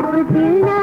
अब दिला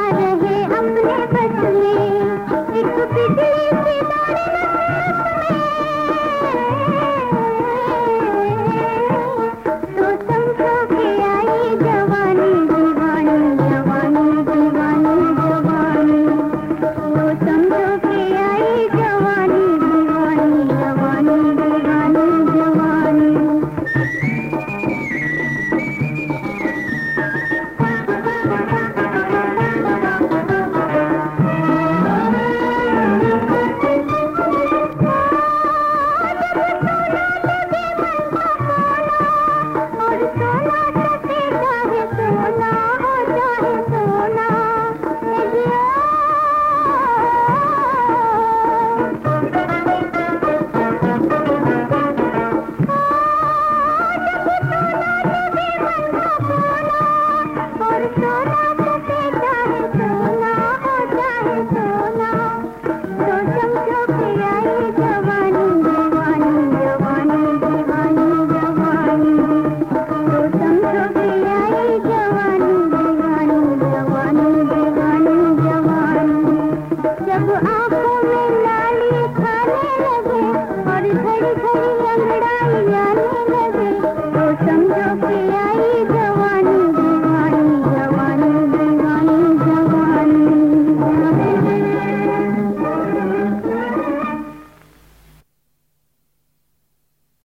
घड़ी अंगड़ाई जाने लगा